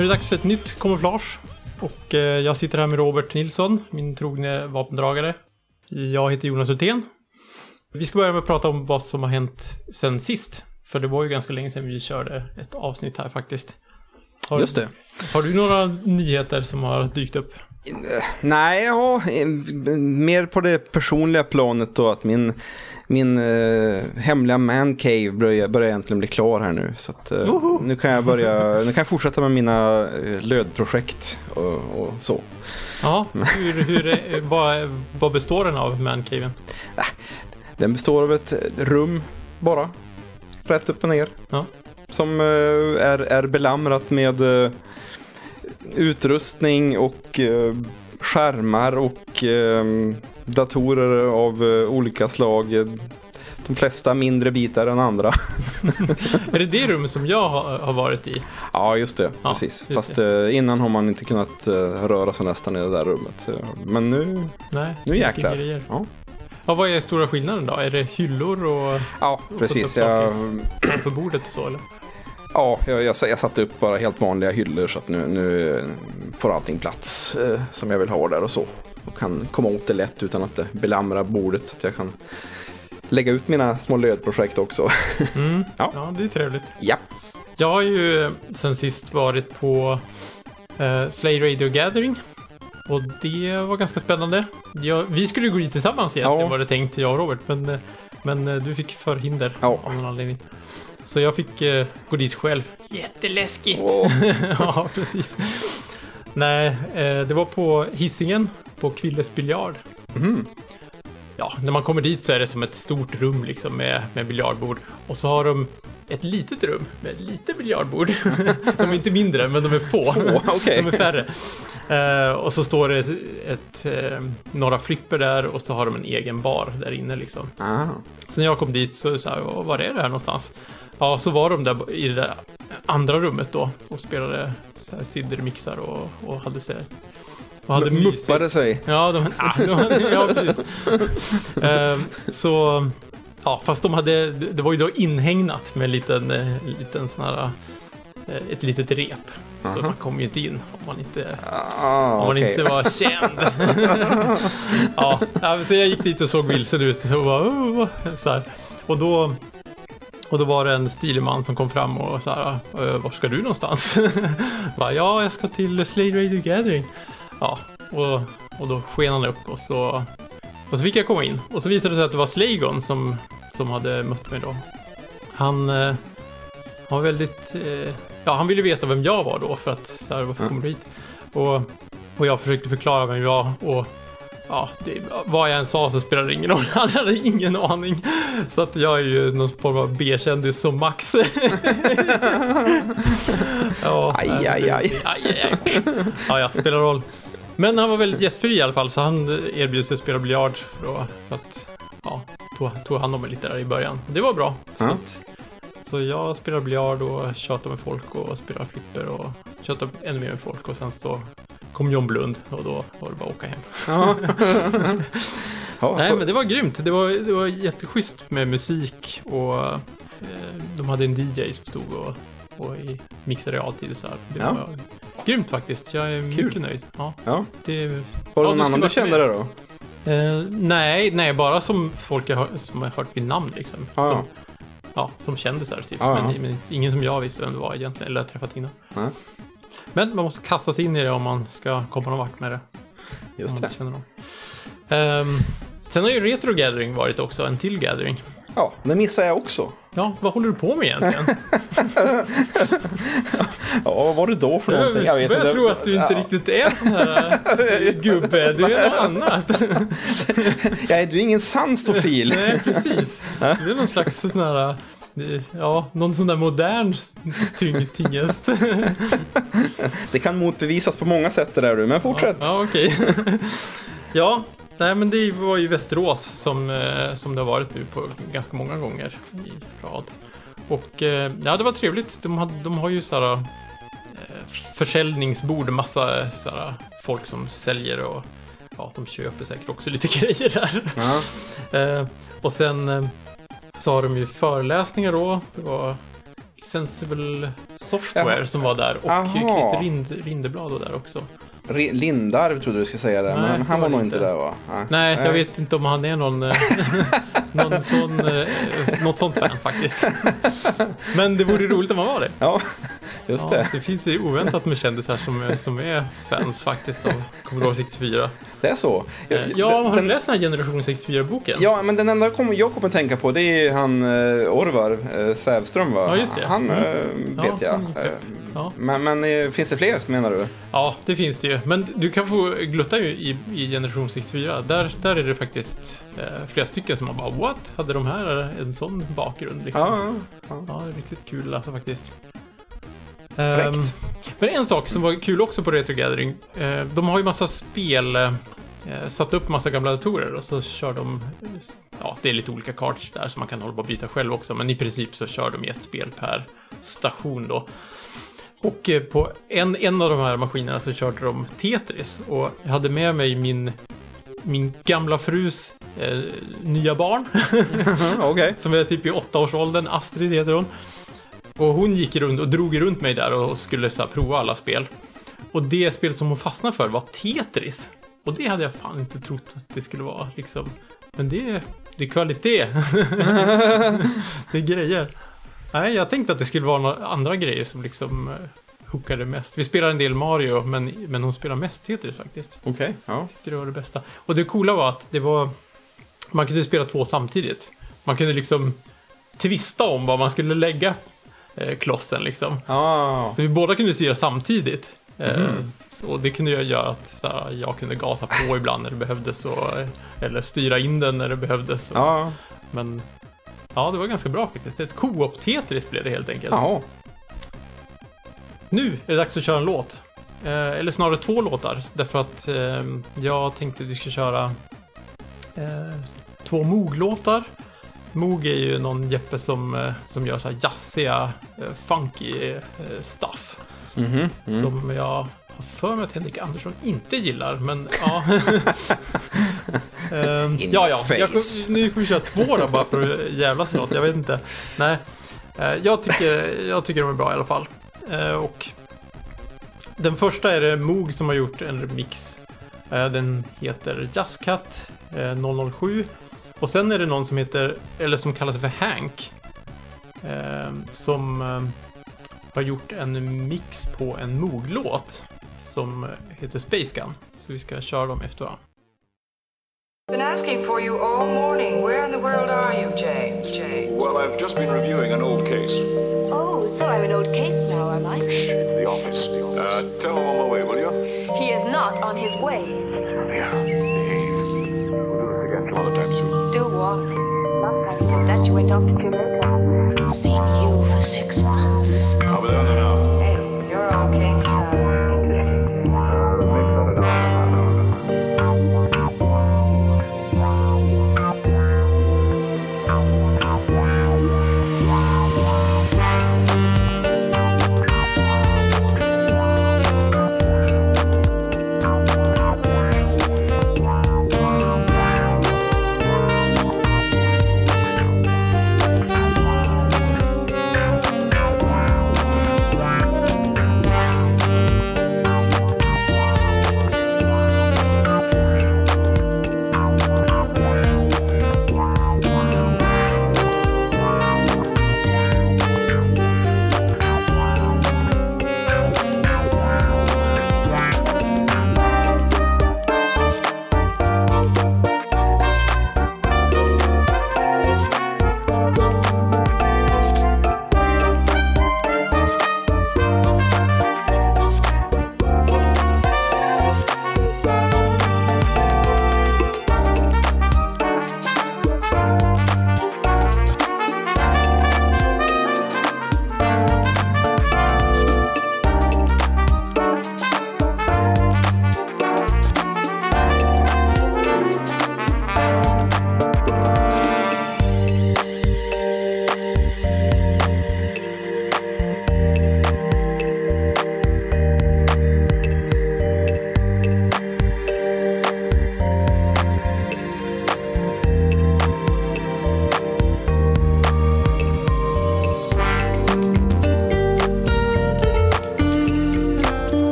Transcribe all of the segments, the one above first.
Nu är det dags för ett nytt kamouflage. Och eh, jag sitter här med Robert Nilsson, min trogne vapendragare. Jag heter Jonas Hultén. Vi ska börja med att prata om vad som har hänt sen sist. För det var ju ganska länge sedan vi körde ett avsnitt här faktiskt. Har, Just det. Har du några nyheter som har dykt upp? Nej, ja, eh, mer på det personliga planet då att min, min eh, hemliga man cave börjar, börjar egentligen bli klar här nu. Så att, eh, nu kan jag börja, nu kan jag fortsätta med mina eh, lödprojekt och, och så. Ja, hur, hur, är- vad, vad består den av, mancaven? Den består av ett rum bara, rätt upp och ner. Ja. Som eh, är, är belamrat med eh, utrustning och eh, skärmar och eh, datorer av eh, olika slag. De flesta mindre bitar än andra. Är det det rum som jag har, varit i? Ja, just det. Ja, precis. just Fast eh, innan har man inte kunnat eh, röra sig nästan i det där rummet. Men nu, Nej, nu jäklar. Ja, Ja, vad är stora skillnaden då? Är det hyllor och ja precis. Jag, framför bordet och så eller? Ja, jag, jag, jag satte upp bara helt vanliga hyllor så att nu, nu får allting plats eh, som jag vill ha där och så. Och kan komma åt det lätt utan att det belamrar bordet så att jag kan lägga ut mina små lödprojekt också. Mm. Ja. Ja. det är trevligt. ja. Jag har ju eh, sen sist varit på eh, Slay Radio Gathering. Och det var ganska spännande. Jag, vi skulle ju gå dit tillsammans egentligen Ja. var det tänkt, jag och Robert. Men, eh, men eh, du fick förhinder Ja. av någon anledning. Så jag fick eh, gå dit själv. Jätteläskigt! Åh. ja, precis. Nej, eh, det var på hissingen på Kvilles biljard. Mhm. Ja, när man kommer dit så är det som ett stort rum liksom med, med biljardbord. Och så har de ett litet rum med lite biljardbord. de är inte mindre, men de är få. Få, okej. de är färre. Eh, och så står det ett, ett, eh, några flipper där och så har de en egen bar där inne liksom. Ah. Så när jag kom dit så sa jag, var är det här någonstans? Ja, så var de där i det där andra rummet då och spelade siddermixar och, och hade sig och hade mysigt. Muppade sig. Ja, de, ah, de, ja precis. Ehm, så, ja, fast de hade, det var ju då inhägnat med en liten, eh, liten sån här, eh, ett litet rep. Så Aha. man kom ju inte in om man inte, Ah, om man okej. inte var känd. ja, ja, så jag gick dit och såg vilsen ut och bara, oh, så här. Och då, och då var det en stilig man som kom fram och så här, "Eh, var ska du någonstans? bara, ja, jag ska till Slade Radio Gathering. Ja, och, och då sken han upp och så, och så fick jag komma in. Och så visade det sig att det var Slagon som, som hade mött mig då. Han eh, var väldigt, eh, ja han ville veta vem jag var då för att, så här, varför Ja. kommer du hit? Och, och jag försökte förklara vem jag var och Ja, det, vad jag än sa så spelade det ingen roll. Han hade ingen aning. Så att jag är ju någon form av B-kändis som Max. ja, Aj, aj. aj, aj, aj. Ja, ja, spelar roll. Men han var väldigt gästfri i alla fall, så han erbjöd sig att spela biljard. då, för att, ja, tog, tog hand om mig lite där i början. Det var bra. Så, Ja. att, så jag spelar biljard och tjatar med folk och spelar flipper och tjatar ännu mer med folk. Och sen så kom John Blund och då var det bara att åka hem. Ja. ja, Nej, så, men det var grymt. Det var, det var jätteschysst med musik och eh, de hade en DJ som stod och, och i, mixade i realtid och så här. Det Ja. var grymt faktiskt. Jag är Kul. mycket nöjd. Ja, ja. det, Var det Ja, någon annan du kände där då? eh, nej, nej, bara som folk hör, som har hört vid namn liksom. Ja, Som, ja, som kändisar typ. Ja, ja. Men, men ingen som jag visste vem det var egentligen, eller har träffat innan. Ja. Men man måste kasta sig in i det om man ska komma någon vart med det. Just det. Ehm, sen har ju Retro Gathering varit också, en till gathering. Ja, det missade jag också. Ja, vad håller du på med egentligen? Ja, vad var det då för Jag, någonting? Jag vet börjar inte. tro att du inte Ja. riktigt är sån här eh, gubbe. Du är något annat. Nej, du är ingen sann stofil. Nej, precis. Det är någon slags sån här... eh, Ja, någon sån där modern tingest. Det kan motbevisas på många sätt det där du, men fortsätt. Ja, ja okej. ja, nej men det var ju Västerås som, eh, som det har varit nu på ganska många gånger i rad. Och eh, ja, det var trevligt. De, hade, de har ju så här eh, försäljningsbord, massa så här, folk som säljer och ja, de köper säkert också lite grejer där. Eh, och sen så har de ju föreläsningar då. Det var Sensible Software som var där och Jaha. Christer Rind, Rindeblad var där också. Lindarw trodde du skulle säga det, Nej, men det han var nog inte där va? Nej, jag vet inte om han är någon, eh, någon sån, eh, något sånt fan faktiskt. Men det vore roligt om han var det. Ja, just Ja, det. det finns ju oväntat med kändisar som, är- som är fans faktiskt av Commodore 64. Det är så. Eh, Ja, har du den, läst den här Generation 64-boken? ja, men den enda jag kommer, jag tänka på det är han uh, Orvar uh, Sävström va? Ja, just det. Han Mm. eh, Ja, vet jag. Eh, Ja. Men, men eh, finns det fler menar du? Ja, det finns det ju. Men du kan få glutta ju i, i Generation 64. Där, där är det faktiskt eh, flera stycken som har bara What? Hade de här en sån bakgrund? Liksom? Ja, ja. Ja, det är riktigt kul läsa faktiskt. Fräckt. Ehm, men en sak som var kul också på Retro Gathering. Eh, de har ju massa spel. Eh, satt upp massa gamla datorer och så kör de. Ja, det är lite olika cards där som man kan hålla på och byta själv också. Men i princip så kör de ett spel per station då. Och eh, på en, en av de här maskinerna så körde de Tetris. Och jag hade med mig min, min gamla frus eh, nya barn. Okej. som är typ i åttaårsåldern. Astrid heter hon. Och hon gick runt och drog runt mig där och skulle så prova alla spel. Och det spel som hon fastnade för var Tetris. Och det hade jag fan inte trott att det skulle vara liksom. Men det det är kvalitet. det är grejer. Nej, jag tänkte att det skulle vara några andra grejer som liksom eh, hookade mest. Vi spelar en del Mario, men, men hon spelar mest Tetris faktiskt. Okej, ja. Det var det bästa. Och det coola var att det var... Man kunde spela två samtidigt. Man kunde liksom tvista om var man skulle lägga klossen liksom. Ah. Så vi båda kunde styra samtidigt. Eh, så, och det kunde jag göra att här, jag kunde gasa på ibland när det behövdes. Och, eh, eller styra in den när det behövdes. Och, Ja, Men ja, det var ganska bra faktiskt. Ett co-op-Tetris blev det helt enkelt. jaha. Nu är det dags att köra en låt. Eh, eller snarare två låtar. Därför att eh, jag tänkte att vi ska köra eh, två Moog-låtar. Moog är ju någon Jeppe som, eh, som gör så här jazziga, eh, funky eh, stuff. Mhm, mm. Som jag har för mig att Henrik Andersson inte gillar, men ja. In ja, ja. Jag, kom- nu kommer vi köra två då bara för att jävlas något. Jag vet inte. Nej, Eh, jag tycker, jag tycker de är bra i alla fall. Eh, och den första är det Moog som har gjort en remix. Eh, Den heter Jazzcat eh, 007. Och sen är det någon som heter, eller som kallar sig för Hank. eh, Som eh, har gjort en mix på en Moog-låt. Som heter Space Gun. Så vi ska köra dem efter varandra. Been asking for you all morning. Where in the world are you, Jane? Jane. Well, I've just been reviewing an old case. Oh, so I'm an old case now, am I? The office. Uh, tell him I'm on my way, will you? He is not on his way. What? Last time you said that you went off to Jamaica.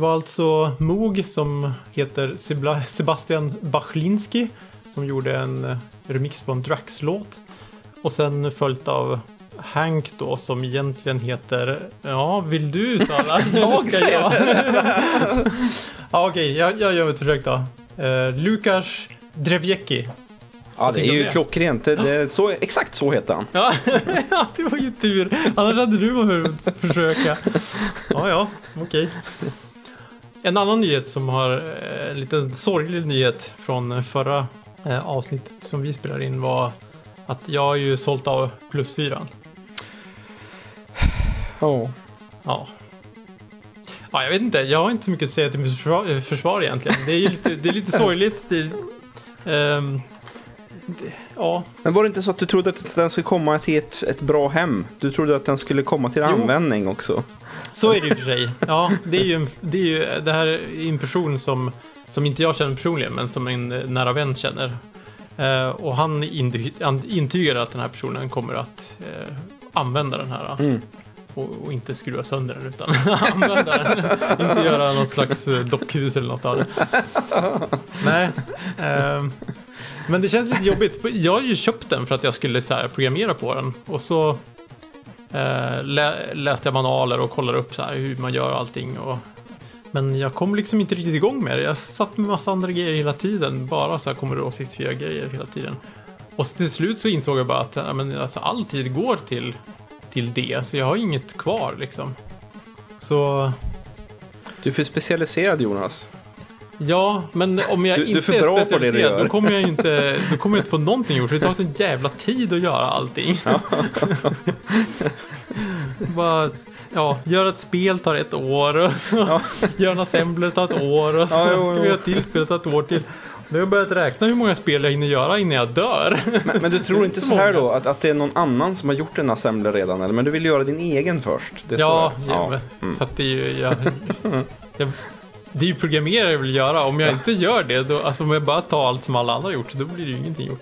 Var alltså Moog som heter Sebastian Bachlinski som gjorde en eh, remix på en Drax-låt. Och sen följt av Hank då som egentligen heter, ja vill du uttala? jag ska säga jag? ja okej, jag, jag gör ett försök då. Uh, Lukas Drevjecki. Ja, det är ju det? klockrent. Det, det är så, exakt så heter han. Ja, det var ju tur. Annars hade du behövt försöka. Ja, ja, okej. En annan nyhet som har eh, en liten sorglig nyhet från förra eh, avsnittet som vi spelade in var att jag har ju sålt av plus 4. Ja. Ja. Ja, jag vet inte. Jag har inte så mycket att säga till mitt försvar, eh, försvar egentligen. Det är lite, det är lite sorgligt. Det, ehm, det, ja, Men var det inte så att du trodde att den skulle komma till ett, ett bra hem? Du trodde att den skulle komma till Jo. användning också. Så är det och för sig. Ja, det är ju, det, är ju det här är en person som, som inte jag känner personligen, men som en eh, nära vän känner. Eh, och han, inty, han intygar att den här personen kommer att eh, använda den här. Mm. Och, och inte skruva sönder den, utan använda den. inte göra någon slags eh, dockhus eller något av det. Nej. ehm, men det känns lite jobbigt. Jag har ju köpt den för att jag skulle så här, programmera på den. Och så Eh, Eh, lä läste jag manualer och kollade upp så här hur man gör allting. Och... Men jag kom liksom inte riktigt igång med det. Jag satt med massa andra grejer hela tiden. Bara så här Commodore 64 grejer hela tiden. Och till slut så insåg jag bara att ja, men, alltså, all tid går till, till det. Så jag har inget kvar liksom. Så Du är för specialiserad Jonas ja, men om jag Du- du är inte för bra är du specialiserad gör. då kommer jag inte, då kommer jag inte få någonting gjort. För det tar så jävla tid att göra allting. Bara, ja, göra ett spel tar ett år och så göra en assembler tar ett år och så Ja, jo, ska jo. vi göra ett till spel tar ett år till. Nu har jag börjat räkna hur många spel jag hinner göra innan jag dör. Men, men du tror inte så här då att, att det är någon annan som har gjort en assembler redan? Eller? Men du vill göra din egen först? Så Ja, ja. Mm. för att det är ju... Jag, jag, det är ju programmerare jag vill göra. Om jag inte gör det, då, alltså om jag bara tar allt som alla andra har gjort, då blir det ju ingenting gjort.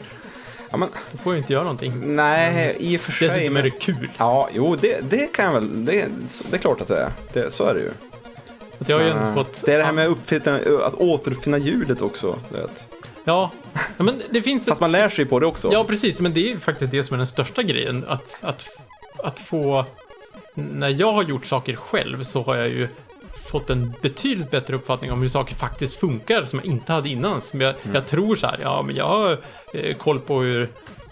ja, men Då får jag inte göra någonting. nej, i och för sig. Dessutom är det kul. Ja, jo, det, det kan jag väl. Det, det är klart att det är. Det, så är det ju. Att jag har ju ändå fått... Det är det här med att återuppfinna ljudet också. Vet. Ja, men det finns... Fast man lär sig på det också. Ja, precis. Men det är faktiskt det som är den största grejen. Att, att, att få... När jag har gjort saker själv så har jag ju fått en betydligt bättre uppfattning om hur saker faktiskt funkar som jag inte hade innan. Som jag, jag tror så här, ja men jag har eh, koll på hur,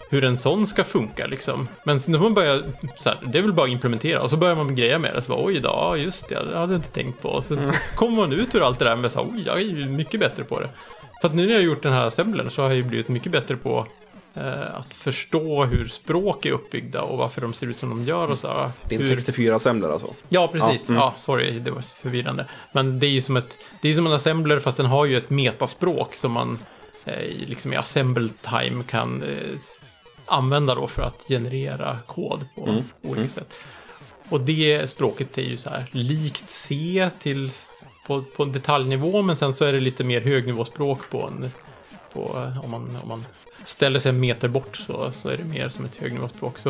hur en sån ska funka liksom. Men sen när man börjar, så här, det är väl bara att implementera och så börjar man greja med det. Så bara, oj då, ja, just det, det hade jag inte tänkt på. Och så kommer man ut ur allt det där med så här, oj, jag är ju mycket bättre på det. För att nu när jag har gjort den här assemblern så har jag ju blivit mycket bättre på att förstå hur språk är uppbyggda och varför de ser ut som de gör och så här. Din hur... 64-assembler alltså. Ja, precis. Ja, Ja, mm. sorry, det var förvirrande. Men det är ju som, ett, det är som en assembler fast den har ju ett metaspråk som man eh, i- liksom i assemble time kan eh, använda då för att generera kod på Mm, olika sätt. Och det språket är ju så här likt C till, på, på en detaljnivå men sen så är det lite mer högnivåspråk på en på, eh, om, man, om man ställer sig en meter bort så, så är det mer som ett högnivåspråk. Så,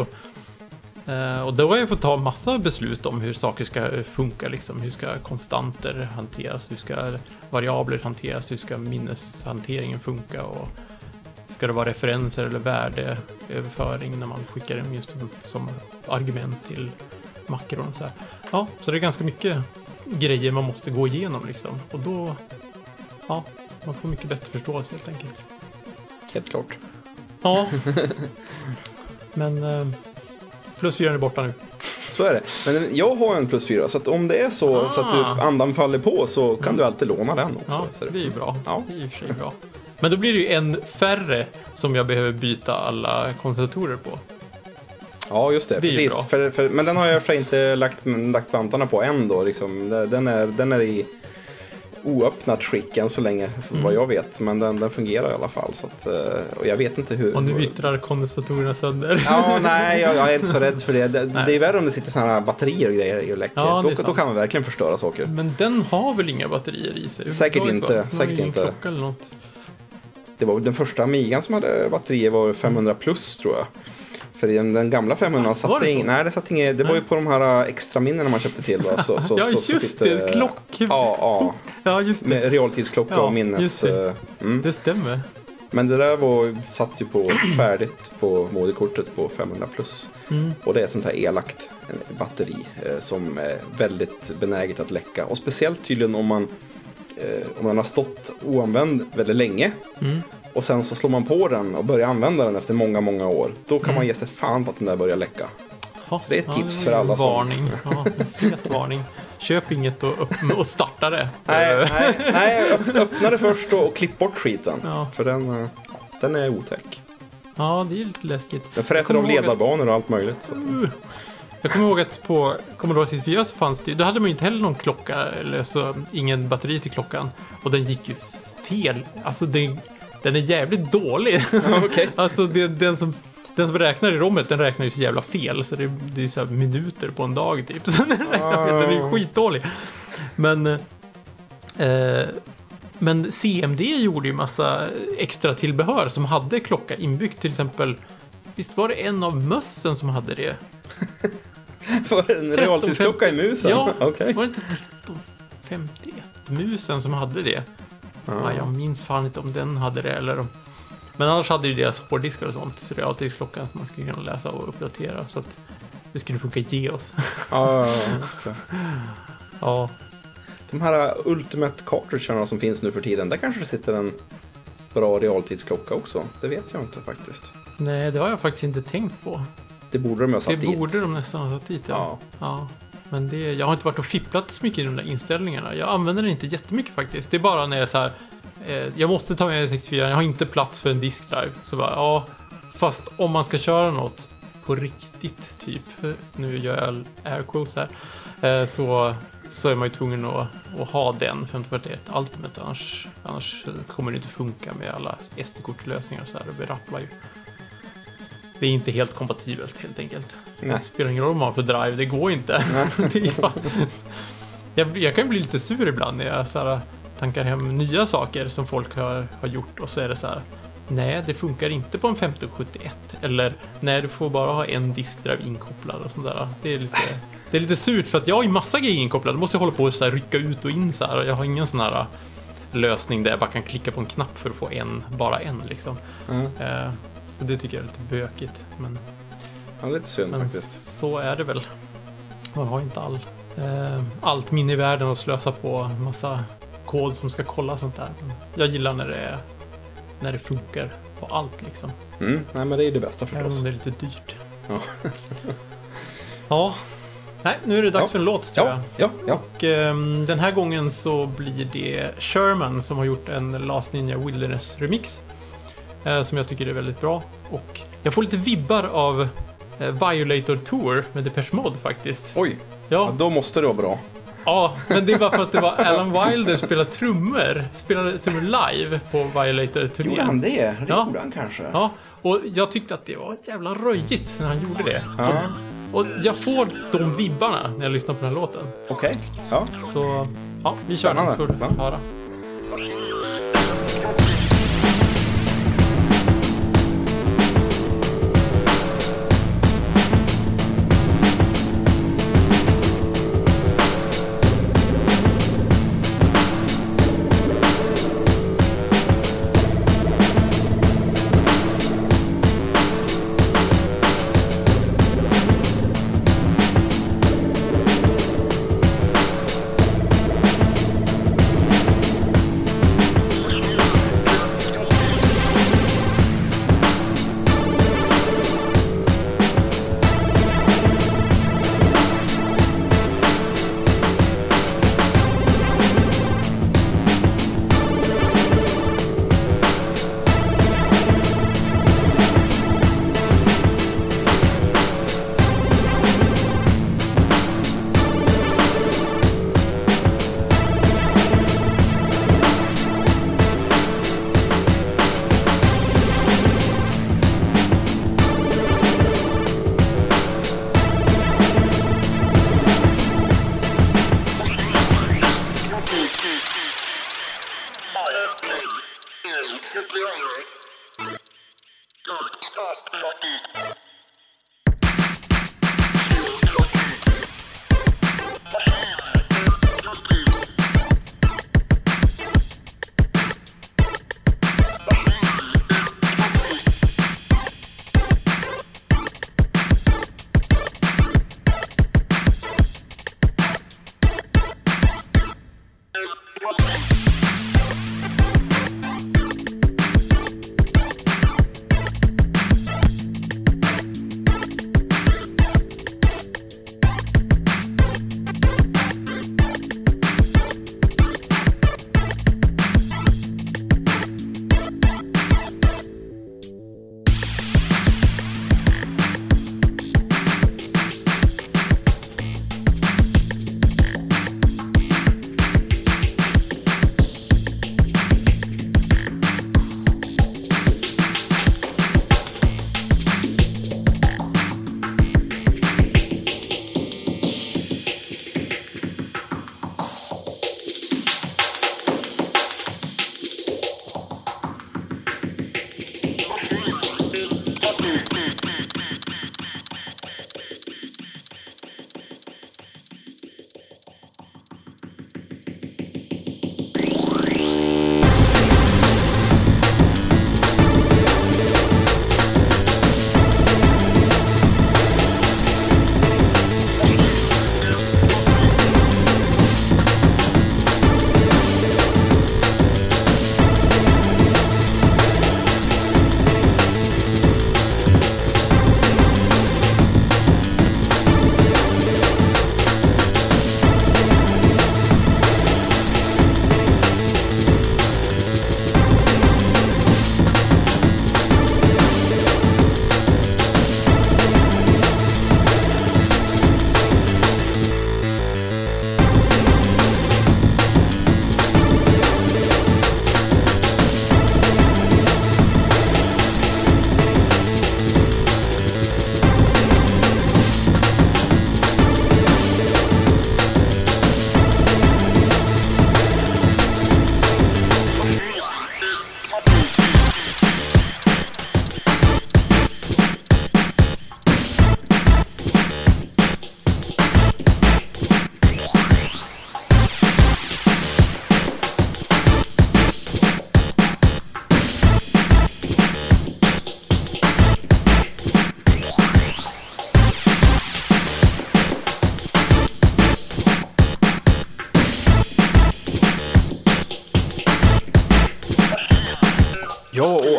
eh, och då har jag fått ta massa beslut om hur saker ska funka. Liksom. Hur ska konstanter hanteras? Hur ska variabler hanteras? Hur ska minneshanteringen funka? Och ska det vara referenser eller värdeöverföring när man skickar dem just som, som argument till makron? och Så här. Ja, så det är ganska mycket grejer man måste gå igenom liksom. Och då, ja, man får mycket bättre förståelse helt enkelt. Helt klart. Ja. Men eh, plus fyran är borta nu. Så är det. Men jag har en plus 4 så att om det är så, så att du Ah. andan faller på så kan du alltid låna den också. Ja, Så det är ju bra. Ja. Det är i och för sig bra. Men då blir det ju en färre som jag behöver byta alla kondensatorer på. Ja, just det. Det precis. För, för, men den har jag för inte lagt, lagt vantarna på än då. Liksom. Den, är, den är i oöppnat skick än så länge, Mm. vad jag vet. Men den, den fungerar i alla fall. Så att, eh, och jag vet inte hur... Och nu vittrar kondensatorerna sönder. Ja, nej, jag, jag är inte så rädd för det. Det, det är värre om det sitter sådana här batterier och grejer i och läcker. Ja, då, då kan man verkligen förstöra saker. Men den har väl inga batterier i sig? Säkert ju inte, var säkert inte. klocka eller något. Det var den första Amigan som hade batterier var 500 plus tror jag. För den den gamla 500 var satt det det så? ing, nej det satt inget, det var ju på de här äh, extra minnena man köpte till. Då, så, så, Ja, så, så just sitter det, klock- Ja, ja. Ja, just det. Med realtidsklocka Ja, och minnes... just det. eh, Mm. Det stämmer. Men det där var, satt ju på färdigt på moderkortet på 500 plus. Mm. Och det är ett sånt här elakt batteri eh, som är väldigt benäget att läcka. Och speciellt tydligen om man, eh, om den har stått oanvänd väldigt länge. Mm. Och sen så slår man på den och börjar använda den efter många, många år. Då kan man ge sig fan på att den där börjar läcka. Ja, det är ett tips för alla som- Varning. Ja, varning. Köp inget och, och starta det. Nej, nej, nej öpp- öppna det först och, och klipp bort skiten. Ja. För den, eh, den är otäck. Ja, det är lite läskigt. Den fräter av ihåg att- ledarbanor och allt möjligt. Så Uh. Jag kommer ihåg att på Commodore 64 så fanns det, då hade man ju inte heller någon klocka, eller så ingen batteri till klockan. Och den gick ju fel. Alltså den, den är jävligt dålig. okej. alltså det, den, som, den som räknar i rommet, den räknar ju så jävla fel. Så det, det är så minuter på en dag typ. Så den räknar fel, den är skitdålig. Men, eh, men CMD gjorde ju massa extra tillbehör som hade klocka inbyggt. Till exempel, visst var det en av mössen som hade det? Var det en realtidsklocka i musen? Ja, Okej. var det inte 1351 musen som hade det? Ja, jag minns fan inte om den hade det eller om... Men annars hade ju deras hårddiskar och sånt, så realtidsklockan som man skulle kunna läsa och uppdatera så att det skulle funka ge oss. Ja, ja, ja, det. De här Ultimate cartridgerna som finns nu för tiden, där kanske det sitter en bra realtidsklocka också. Det vet jag inte faktiskt. nej, det har jag faktiskt inte tänkt på. Det borde de ha satt Det dit. borde de nästan ha satt dit, ja. Ja. ja. Men det, jag har inte varit och fipplat så mycket i de där inställningarna. Jag använder den inte jättemycket faktiskt. Det är bara när jag är så här, eh, jag måste ta med 64, jag har inte plats för en diskdrive. Så bara, ja, fast om man ska köra något på riktigt, typ, nu gör jag air quotes här, eh, så, så är man ju tvungen att, att ha den 541 Ultimate, annars, annars kommer det inte funka med alla SD-kortlösningar och så här, det rapplar ju. Det är inte helt kompatibelt helt enkelt. Nej. Det spelar ingen roll vad man har för drive, det går inte. jag, jag kan ju bli lite sur ibland när jag så här, tankar hem nya saker som folk har, har gjort och så är det så här. Nej, det funkar inte på en 1571. Eller nej, du får bara ha en diskdrive inkopplad och sådär. Det är lite, det är lite surt för att jag har ju massa grejer inkopplade. Då måste jag hålla på och så här, rycka ut och in så här. Jag har ingen sån här lösning där jag bara kan klicka på en knapp för att få en, bara en liksom. Mm. Eh, så det tycker jag är lite bökigt. Men Ja, lite synd men faktiskt. så är det väl. Man har inte all, eh, allt minne i världen att slösa på massa kod som ska kolla sånt där. Men jag gillar när det, är, när det funkar på allt liksom. Mm. Nej, men det är det bästa Även förstås. om det är lite dyrt. Ja. ja. Nej, nu är det dags Ja. för en låt tror jag. Ja, ja, ja. Och ehm, den här gången så blir det Sherman som har gjort en Last Ninja Wilderness remix. Eh, som jag tycker är väldigt bra. Och jag får lite vibbar av eh, Violator Tour med Depeche Mode faktiskt. Oj, ja, Ja, då måste det vara bra. ja, men det är bara för att det var Alan Wilder spelade trummor, spelade trummor live på Gjorde han Violator-turnén. det? Det Ja. gjorde han kanske. Ja, och jag tyckte att det var jävla röjigt när han gjorde det. Ja. Och jag får de vibbarna när jag lyssnar på den här låten. Okej. Ja. Så ja, vi kör den Spännande. får du Ja. höra.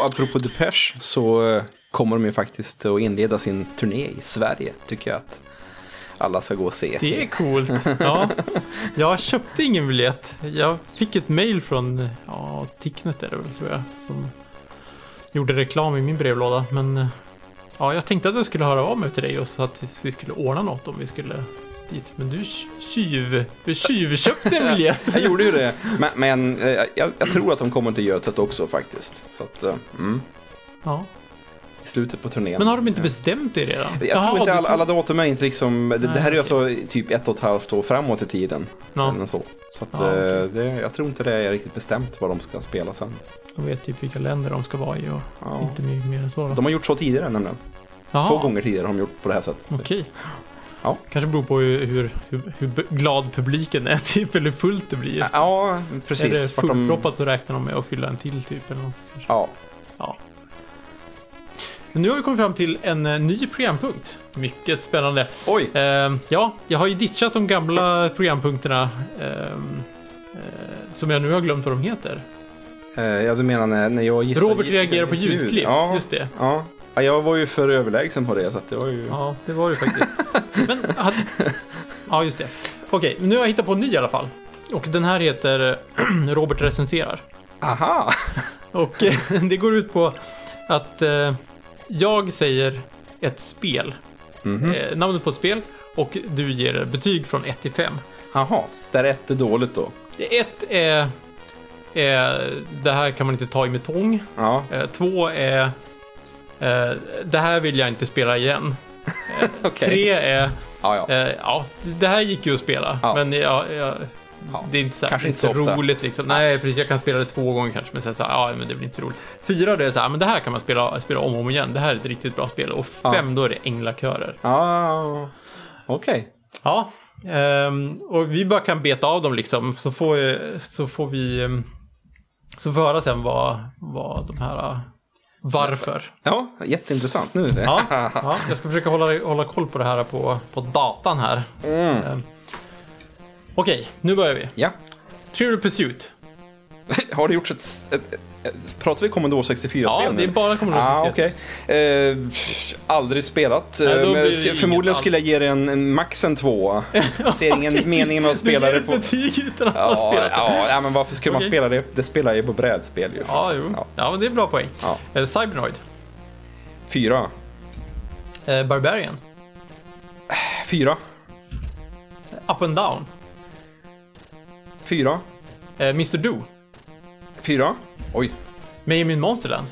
Apropå Depeche så eh, kommer de ju faktiskt att inleda sin turné i Sverige, tycker jag att alla ska gå och se. Det är coolt. Ja. Jag köpte ingen biljett. Jag fick ett mail från ja, Ticknet är det väl tror jag. Som gjorde reklam i min brevlåda. Men eh, ja, jag tänkte att jag skulle höra av mig till dig och så att vi skulle ordna något om vi skulle dit. Men du tjuv, du tjuvköpte en biljett. Jag gjorde ju det, men, men eh, jag, jag tror att de kommer till Götet också faktiskt. Så att, eh, mm, Ja. i slutet på turnén. Men har de inte bestämt det redan? Jag Jaha, tror inte du alla, datum är inte liksom, det, det här är alltså typ ett och ett halvt år framåt i tiden. Ja. Eller så. Så att, Ja, okej. eh, det, jag tror inte det är riktigt bestämt vad de ska spela sen. De vet typ vilka länder de ska vara i och Ja. inte mycket mer än så. Då. De har gjort så tidigare nämligen. Jaha, Två gånger tidigare har de gjort på det här sättet. Okej. Ja. Kanske beror på hur, hur, hur, glad publiken är typ, eller hur fullt det blir. Ja, precis. är det fullproppat så räknar de med att fylla en till typ eller något. Kanske. Ja, Ja. Men nu har vi kommit fram till en eh, ny programpunkt. Mycket spännande. oj. Ehm, ja, jag har ju ditchat de gamla programpunkterna ehm, eh, som jag nu har glömt vad de heter. Eh, ja, du menar när, när jag gissar Robert reagerar på ljud. ljudklipp. Ja, Just det. ja. ja, jag var ju för överlägsen på det så det var ju... Ja, det var det faktiskt. Men, hade... ja, just det. Okej, nu har jag hittat på en ny i alla fall. Och den här heter Robert recenserar. Aha! Och eh, det går ut på att eh, jag säger ett spel, Mhm. eh, namnet på ett spel, och du ger betyg från 1 till 5. Aha, där ett är dåligt då. Ett är, är det här kan man inte ta i med tång. Ja, Eh, två är det här vill jag inte spela igen. Okej. Tre är Ja, ja. eh, ja, det här gick ju att spela, Ja. men jag, Ja, det är inte så, här, kanske inte så ofta. roligt liksom. Nej, för jag kan spela det två gånger kanske, men sen så här, ja, men det blir inte så roligt. Fyra, det är så här, men det här kan man spela, spela om och om igen. Det här är ett riktigt bra spel. Och Ja. fem, då är det änglakörer. Ja, okej. Ja, ehm, och vi bara kan beta av dem liksom, så får, så får vi ehm, så får vi höra sen vad, vad de här, varför. Ja, jätteintressant. Nu Ja, ja, jag ska försöka hålla, hålla koll på det här på, på datan här. Mm. Ehm, Okej, nu börjar vi. Ja. Trivial Pursuit. Har det gjorts ett, ett pratar vi Commodore 64-spel Ja, det är bara Commodore Ah, 64. okej. Eh, pff, aldrig spelat. Nej, Eh, men det förmodligen skulle jag ge det en, en max en tvåa. Ser ingen mening med att spela du det ger på... ett betyg utan att ha Ja, spelat det. ja, ja, men varför skulle man Okej. spela det? Det spelar ju på brädspel ju. Ja, jo. Ja. Ja, men det är bra poäng. Ja. Eh, Cybernoid. Fyra. Eh, Barbarian. Fyra. Up and Down. Fyra. Eh, Mr. Do. Fyra. Oj. Mayhem in Monsterland.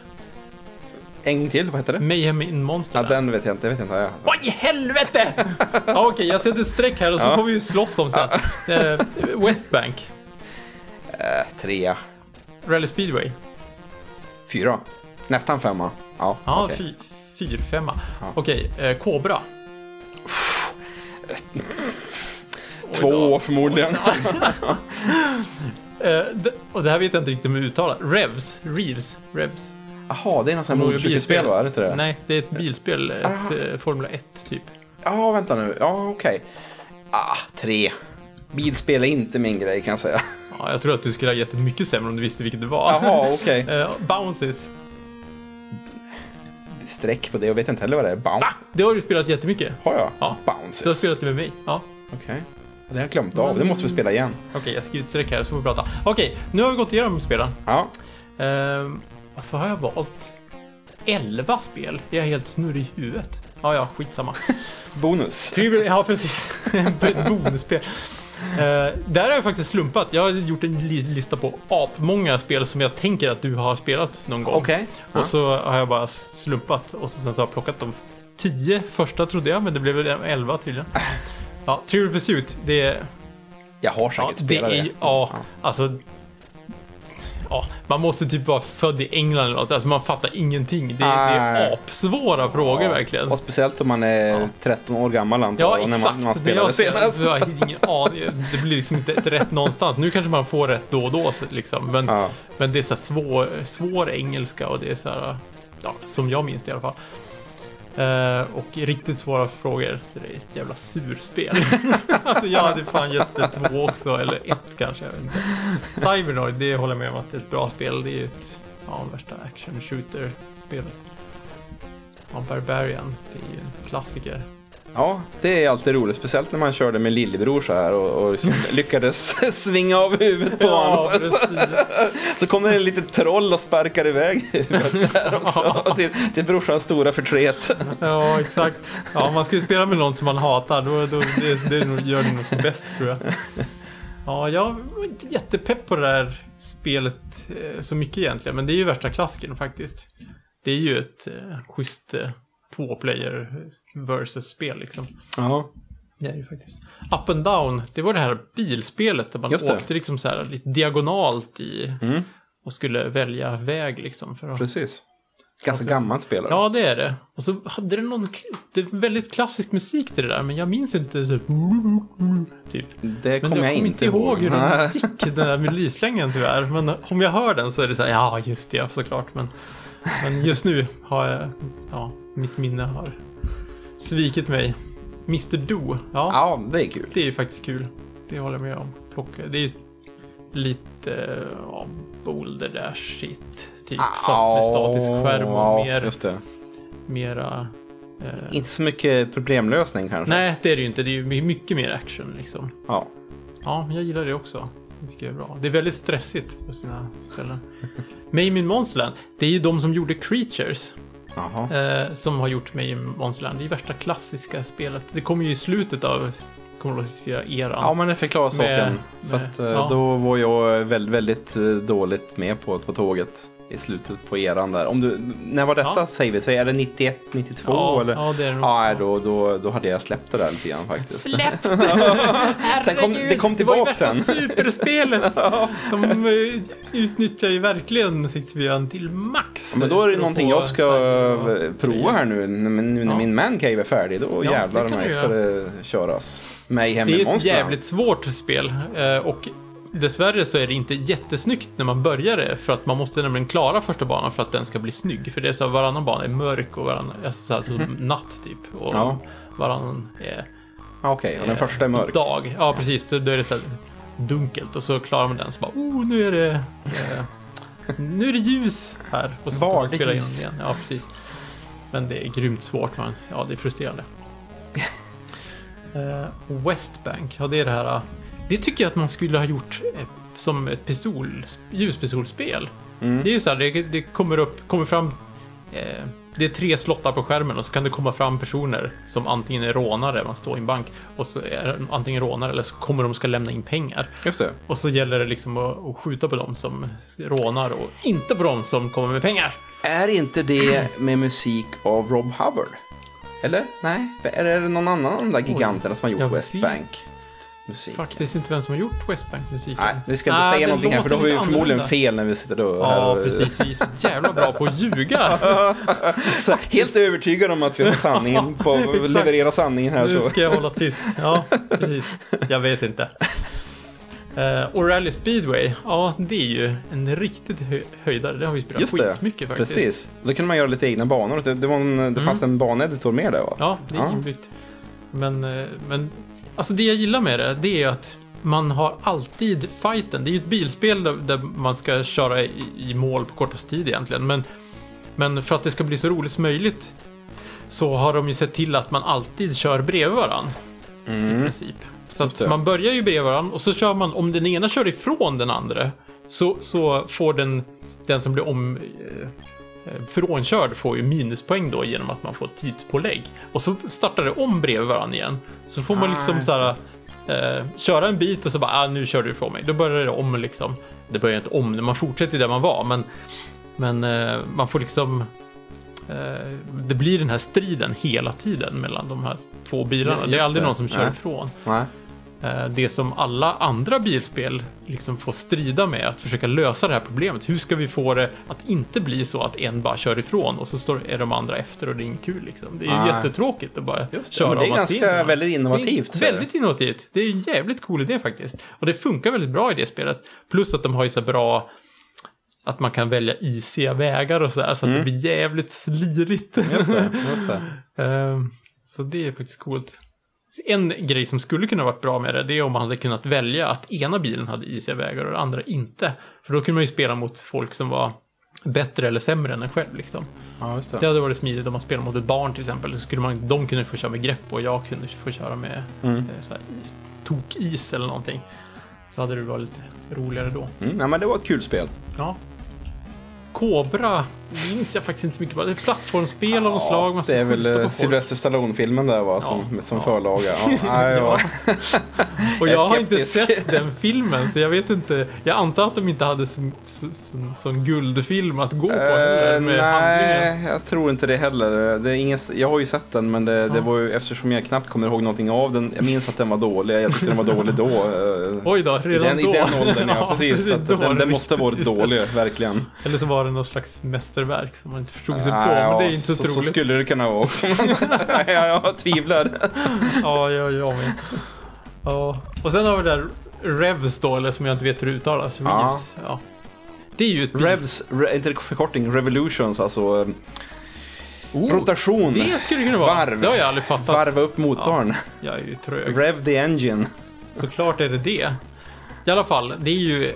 En gång till, vad heter det? Mayhem in Ja, Monsterland. den vet jag inte. Jag vet inte. Ja. Vad i helvete! ja, Okej, jag sätter ett streck här och så Ja. får vi slåss om sen. Eh, Westbank. Eh, trea. Rally Speedway. Fyra. Nästan femma. Ja, Ja, okej. fy, fyr, femma. Ja. Okej, eh, Cobra. Två förmodligen. Eh, och det här vet jag inte riktigt om jag uttalar. Revs. Reeves. Revs. Jaha, det är någon sån här motorcykelspel va? Är det inte det? Nej, det är ett bilspel. Ett Ah. eh, Formula 1 typ. Ja, vänta nu. Ja, okej. Ah, tre. Bilspel är inte min grej kan jag säga. Ja, jag tror att du skulle ha gett det mycket sämre om du visste vilket det var. Jaha, okej. Eh, bounces. Streck på det. Jag vet inte heller vad det är. Bounce. Va? Det har du spelat jättemycket. Har jag? Ja. Bounces. Du har spelat det med mig. Ja. Okej. Det har jag glömt av. Det måste vi spela igen. Okej, jag har skrivit streck här så får vi prata. Okej, nu har vi gått igenom spelen. Ja. Ehm, varför har jag valt 11 spel? Jag är helt snurrig i huvudet. Ja, ja, skitsamma. Bonus. Trivial, ja precis. Ett bonusspel. Uh, där har jag faktiskt slumpat. Jag har gjort en li- lista på apmånga spel som jag tänker att du har spelat någon gång. Okej. Ja. Och så har jag bara slumpat och så sen så har jag plockat de tio första trodde jag, men det blev väl elva tydligen. Ja, Trivial Pursuit, det är... Jag har Ja, säkert det spelat är, det. ja, alltså... Ja, man måste typ vara född i England eller något. Alltså man fattar ingenting. Det, det är apsvåra frågor Ja. verkligen. Och speciellt om man är Ja. 13 år gammal antar Ja, jag, när exakt. man, när man Men spelade jag, senast. jag har ingen aning. Det blir liksom inte rätt någonstans. Nu kanske man får rätt då och då. Liksom. Men, Ja. men det är så här svår, svår engelska och det är så här, ja, som jag minns det i alla fall. Eh, och riktigt svåra frågor. Det är ett jävla surspel. alltså jag hade fan gett det två också, eller ett kanske. Jag vet inte. Cybernoid, det håller jag med om att det är ett bra spel. Det är ett ja, värsta action shooter-spelet. Ja, Barbarian, det är ju en klassiker. Ja, det är alltid roligt. Speciellt när man körde med lillebror så här och, och liksom lyckades svinga av huvudet på Ja, honom. Så kommer det en litet troll och sparkar iväg huvudet där också. Till, till brorsans stora förtret. Ja, exakt. Ja, man ska ju spela med någon som man hatar. Då, då, det, det gör det nog som bäst, tror jag. Ja, jag var inte jättepepp på det där spelet eh, så mycket egentligen. Men det är ju värsta klassikern faktiskt. Det är ju ett eh, schysst eh, två-player versus-spel liksom. Ja, Det är ju faktiskt. Up and Down, det var det här bilspelet där man Just det. åkte liksom så här lite diagonalt i Mm. och skulle välja väg liksom. För att... precis. Ganska gammalt spel. Ja, det är det. Och så hade det någon det är väldigt klassisk musik till det där, men jag minns inte typ. typ. Det kommer jag jag kommer inte ihåg hur den gick, den där melodislängen tyvärr. Men om jag hör den så är det så här, ja just det, såklart. Men, men just nu har jag, ja, mitt minne har svikit mig. Mr. Do, ja, Ja, det är kul. det är ju faktiskt kul. Det håller jag med om. Plocka, det är lite ja, Boulder Dash shit. Typ, fast med statisk skärm och mer, Just det. mera... Eh, Inte så mycket problemlösning kanske. nej, det är det ju inte. Det är ju my- mycket mer action liksom. Ja. Ja, men jag gillar det också. Det tycker jag är bra. Det är väldigt stressigt på sina ställen. Made in Monsterland, det är ju de som gjorde Creatures. Eh, som har gjort Made in Monsterland. Det är värsta klassiska spelet. Det kommer ju i slutet av Commodore 64-eran. Ja, men det förklarar saken. Med- För med- att eh, ja. då var jag väldigt, väldigt eh, dåligt med på, på tåget i slutet på eran där. Om du, när var detta Ja. säger vi? Så är det 91, 92 ja, eller? ja, det är det nog. Ja, då, då, då hade jag släppt det där lite grann faktiskt. Släpp! Sen kom, det kom Det var ju tillbaka värsta sen. superspelet! De eh, utnyttjar ju verkligen 64 till max. Ja, men då är det någonting jag ska eh, prova här nu. Nu när Ja. min mancave är färdig, då Ja, jävlar mig ska det köras. Mayhem Det är ett jävligt svårt spel eh, och dessvärre så är det inte jättesnyggt när man börjar det för att man måste nämligen klara första banan för att den ska bli snygg. För det är så att varannan bana är mörk och varannan, alltså, alltså natt typ. Och Ja. varannan är Ja, Okej, och den eh, första är mörk. dag. Ja, precis. Så Då är det så här dunkelt och så klarar man den så bara, oh, nu är det eh, nu är det ljus här. Och så ska man spela ljus? igen. Ja, precis. Men det är grymt svårt. Man. Ja, det är frustrerande. Eh, Westbank, ja det är det här. Det tycker jag att man skulle ha gjort eh, som ett pistol, ljuspistolspel. Mm. Det är ju så här, det, det kommer upp, kommer fram eh, det är tre slottar på skärmen och så kan det komma fram personer som antingen är rånare, man står i en bank, och så är de antingen rånare eller så kommer de ska lämna in pengar. Just det. Och så gäller det liksom att, att skjuta på dem som rånar och inte på dem som kommer med pengar. Är inte det med musik av Rob Hubbard? Eller? Nej? Är det någon annan av de där giganterna som har gjort West Bank? Musik. Faktiskt inte vem som har gjort Westbank-musiken. Nej, vi ska inte Nej, säga någonting här för då har vi förmodligen annorlunda. fel när vi sitter då Ja, precis. Vi är så jävla bra på att ljuga. Helt övertygad om att vi har sanningen på leverera sanningen här. Nu Så. ska jag hålla tyst. Ja, precis. Jag vet inte. Uh, och Rally Speedway, ja det är ju en riktigt hö- höjdare. Det har vi spelat Just det, skitmycket faktiskt. precis. Då kunde man göra lite egna banor. Det, det, en, det fanns en baneditor med där va? Ja, det är Ja. inbyggt. Men, eh, men alltså det jag gillar med det, det är att man har alltid fighten. Det är ju ett bilspel där, där man ska köra i, i mål på kortast tid egentligen. Men, men för att det ska bli så roligt som möjligt så har de ju sett till att man alltid kör bredvid varandra. I Mm. princip. Så att man börjar ju bredvid varandra och så kör man, om den ena kör ifrån den andra så, så får den, den som blir om, eh, frånkörd får ju minuspoäng då genom att man får tidspålägg. Och så startar det om bredvid varandra igen. Så får man Ah, liksom just så här, eh, köra en bit och så bara, ah, nu kör du ifrån mig. Då börjar det om liksom. Det börjar inte om, man fortsätter där man var, men, men eh, man får liksom eh, det blir den här striden hela tiden mellan de här två bilarna. Ja, det är aldrig någon som kör Nej. ifrån. Nej. Eh, Det som alla andra bilspel liksom får strida med, att försöka lösa det här problemet. Hur ska vi få det att inte bli så att en bara kör ifrån och så står, är de andra efter och det är inget kul liksom. Det är ju jättetråkigt att bara Just det, köra men det är ganska väldigt innovativt, så väldigt innovativt. Det är en jävligt cool idé faktiskt. Och det funkar väldigt bra i det spelet. Plus att de har ju så bra att man kan välja isiga vägar och sådär så att det blir jävligt slirigt. Mm. Just det, just det. Ehm, Så det är faktiskt coolt. En grej som skulle kunna varit bra med det, det är om man hade kunnat välja att ena bilen hade isiga vägar och den andra inte. För då kunde man ju spela mot folk som var bättre eller sämre än en själv liksom. Ja, just Det hade varit smidigt om man spelar mot ett barn till exempel. Så skulle man, de kunde få köra med grepp och jag kunde få köra med Mm. eh, så här, tokis eller någonting. Så hade det varit lite roligare då. Mm, ja, men det var ett kul spel. Ja. Kobra minns jag faktiskt inte så mycket. Det är plattformsspel av något slag. Man det är väl eh. Sylvester Stallone-filmen där va, som, Ja, som ja. förlaga. Ja, nej, Ja. ja. Och Jag jag har inte sett den filmen så jag vet inte. Jag antar att de inte hade sån, sån, sån, sån guldfilm att gå på Eh, med handlingen. nej, jag tror inte det heller. Det är ingen, jag har ju sett den men det, det Ja. var ju eftersom jag knappt kommer ihåg någonting av den. Jag minns att den var dålig. Jag tyckte den var dålig då. eh, Oj då, I redan den, då. I den åldern, ja. precis. att då den, den måste ha varit dålig, verkligen. Eller så var det någon slags mästerverk som man inte förstod sig på. Nej, Men ja, det är inte så, så, troligt. så skulle det kunna vara också. ja, jag tvivlar. Ja, jag, jag med. Ja. Och sen har vi där Revs då, eller som jag inte vet hur det uttalas. Ja. Ja. Det är ju ett Revs, re, inte förkortning, revolutions, alltså eh, Oh, rotation. Det skulle det kunna vara. Varv. Det har jag aldrig fattat. Varva upp motorn. Jag är ju trög. Rev the engine. Såklart är det det. I alla fall, det är ju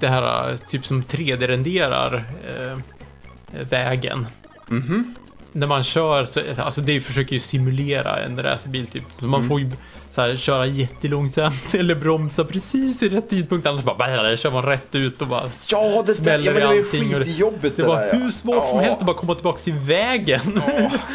det här typ som 3D-renderar eh, vägen. Mhm. När man kör, så, alltså det försöker ju simulera en racerbil typ. Så man Mm. får ju så här, köra jättelångsamt eller bromsa precis i rätt tidpunkt. Annars bara, bara kör man rätt ut och bara Ja, det, smäller ja, men det var allting det- skitjobbigt Det var där, ja. hur svårt som Ja. helst att bara komma tillbaka till vägen.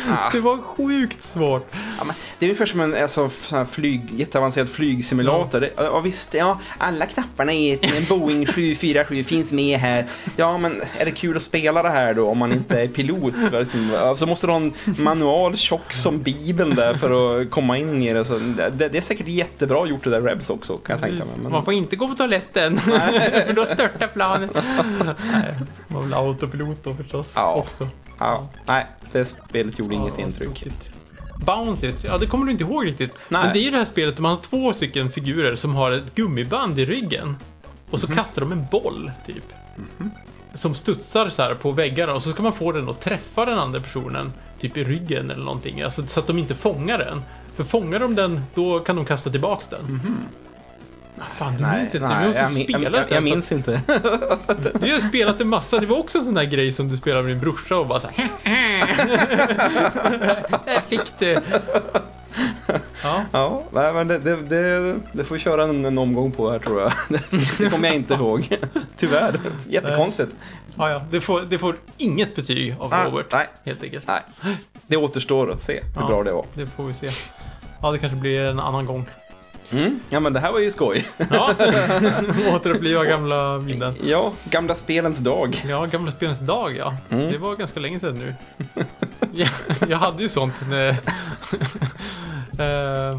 Ah. det var sjukt svårt. Ja, men det är ungefär som en alltså, sån här flyg, jätteavancerad flygsimulator. Det, ja, visst, ja, alla knapparna i en Boeing 747 finns med här. Ja, men är det kul att spela det här då om man inte är pilot? Liksom, ja, så måste du ha en manual tjock som Bibeln där för att komma in i det. Så det, det är säkert jättebra gjort det där Rebs också, kan jag tänka mig. Men, Man får inte gå på toaletten, för då störtar planet. Nej, man vill ha autopilot då förstås Ja. också. ja, nej, det spelet gjorde inget Ja, intryck. tråkigt. Bounces, ja det kommer du inte ihåg riktigt. Nej. Men det är ju det här spelet där man har två stycken figurer som har ett gummiband i ryggen. Och så kastar de en boll, typ. Som studsar så här på väggarna och så ska man få den att träffa den andra personen, typ i ryggen eller någonting. Alltså så att de inte fångar den. För fångar de den, då kan de kasta tillbaks den. Ah, Fan, du minns inte? Måste jag, min- spela jag, jag, minns inte. Du har spelat en massa, det var också en sån där grej som du spelade med din brorsa och bara så här. Jag fick det. Ja, Ja, nej, men det, det, det, det får vi köra en, en omgång på här tror jag. Det kommer jag inte ihåg. Tyvärr. Jättekonstigt. ja, ja. Det, får, det får inget betyg av Ah, Robert. nej. Helt enkelt. Nej, det återstår att se hur Ja. bra det var. Det får vi se. Ja, det kanske blir en annan gång. Mm. Ja, men det här var ju skoj. Ja, återuppliva gamla minnen. Ja, gamla spelens dag. Ja, gamla spelens dag ja. Mm. Det var ganska länge sedan nu. jag, jag hade ju sånt när... Eh,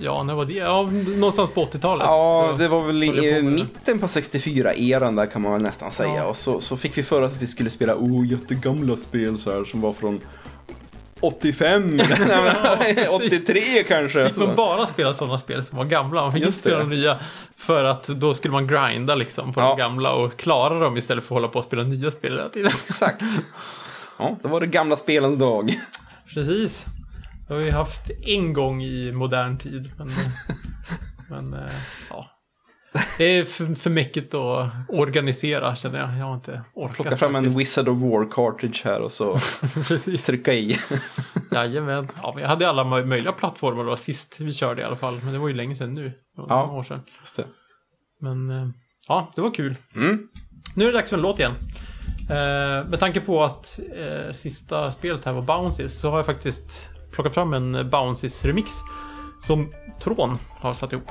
ja, när var det? Ja, någonstans på 80-talet. Ja, det var väl i mitten på 64-eran där kan man väl nästan säga. Ja. Och så, så fick vi för oss att vi skulle spela oh, jättegamla spel så här som var från 85, Nej, men, 83 kanske. Fick man bara spela sådana spel som var gamla. Man fick inte spela de nya. För att då skulle man grinda liksom på Ja. de gamla och klara dem istället för att hålla på och spela nya spel hela tiden. Exakt. Ja, då var det gamla spelens dag. Precis. Det har vi haft en gång i modern tid. Men, men eh, ja. Det är för, för mycket att organisera känner jag. Jag har inte orkat. Plocka fram en faktiskt. Wizard of War cartridge här och så trycka i. Jajamän. Ja, men jag hade alla möj- möjliga plattformar då sist vi körde i alla fall. Men det var ju länge sedan nu. Ja. År sedan. Just det. Men eh, ja, det var kul. Mm. Nu är det dags för en låt igen. Eh, med tanke på att eh, sista spelet här var Bounces så har jag faktiskt plockat fram en Bounces remix som Tron har satt ihop.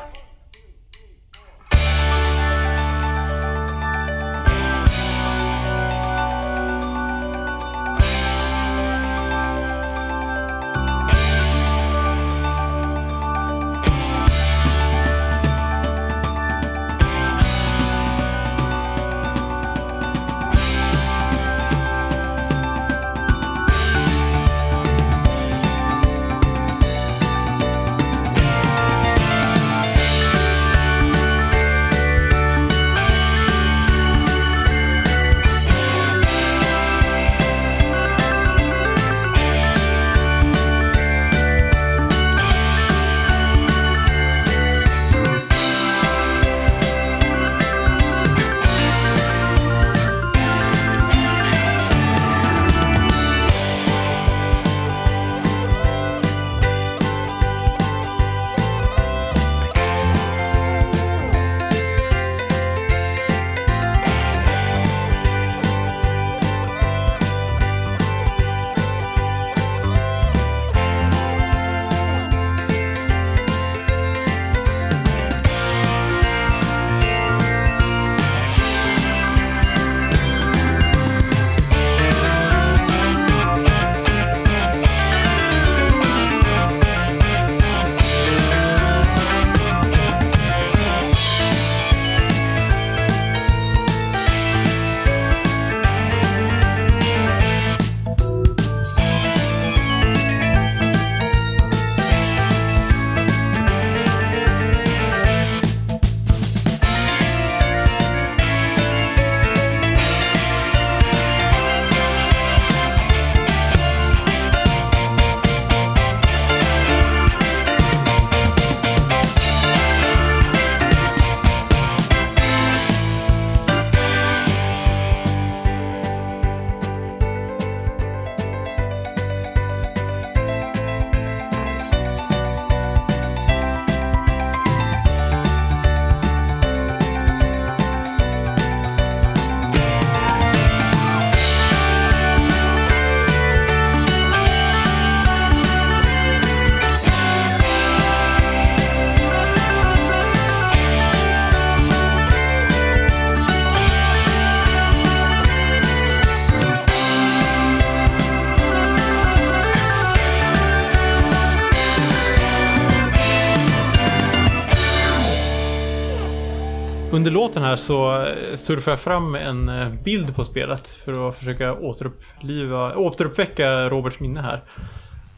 Låten här så eh, surfar jag fram en eh, bild på spelet för att försöka återuppliva, återuppväcka Roberts minne här.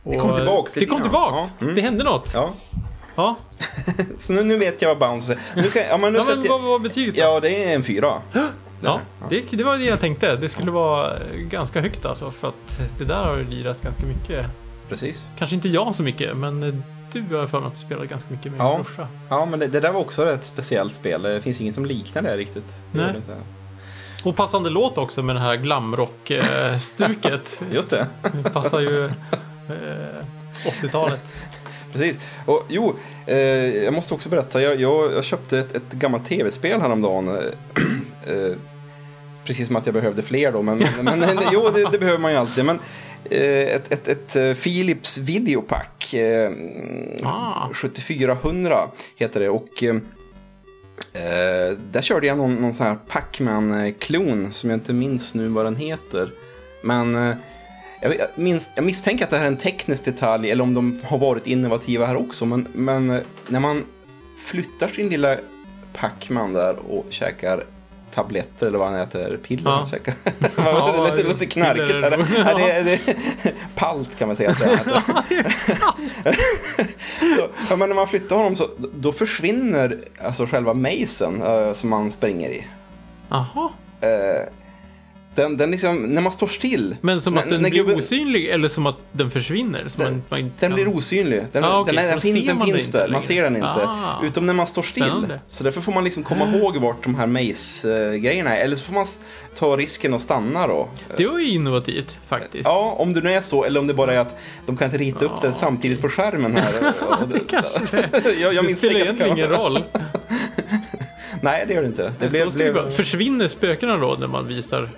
Det kom Och, tillbaks Det kom tillbaks! Ja, mm. Det hände något. Ja. Ja, Ja, så nu, nu vet jag vad Bounce är. Nu kan, ja, men nu men sätter vad var betyget då? ja, det är en fyra. Ja, det, det var det jag tänkte. Det skulle vara eh, ganska högt alltså för att det där har du lirat ganska mycket. Precis. Kanske inte jag så mycket, men eh, du har för mig att du spelar ganska mycket med Ja. brorsa. Ja, men det, det där var också ett speciellt spel. Det finns inget som liknar det riktigt. Nej. det. Och passande låt också med det här glamrock-stuket. Just det. Det passar ju eh, 80-talet. Precis. Och jo, eh, jag måste också berätta. Jag, jag, jag köpte ett, ett gammalt tv-spel häromdagen. eh, eh, precis som att jag behövde fler då. Men, men jo, det, det behöver man ju alltid. Men eh, ett, ett, ett eh, Philips Videopack. Eh, Ah. 7400 heter det. Och eh, eh, där körde jag någon, någon sån här Pac-Man-klon som jag inte minns nu vad den heter. Men eh, jag, minns, jag misstänker att det här är en teknisk detalj eller om de har varit innovativa här också. Men, men eh, när man flyttar sin lilla Pac-Man där och käkar tabletter eller vad han äter, piller. Ja. Ja, det låter lite knarkigt. är det. Ja, det, är- det, är palt kan man säga att det så, ja, men när man flyttar honom så då försvinner alltså själva macen eh, som man springer i. Jaha. Eh, den, den liksom, när man står still. Men som när- att den blir gubben- osynlig eller som att den försvinner? Den- man, man inte Den blir osynlig. Den, Ah, okej, den, den, fin, den finns där, man ser den inte. Ah. Utom när man står still. Spännande. Så därför får man liksom komma ihåg vart de här maze-grejerna är. Eller så får man ta risken och stanna då. Det var ju innovativt faktiskt. Ja, om det nu är så, eller om det bara är att de kan inte rita upp det samtidigt på skärmen här. Det, jag, jag det spelar egentligen ingen roll. Nej, det gör det inte. Det blev, blev... Försvinner spökena då när man visar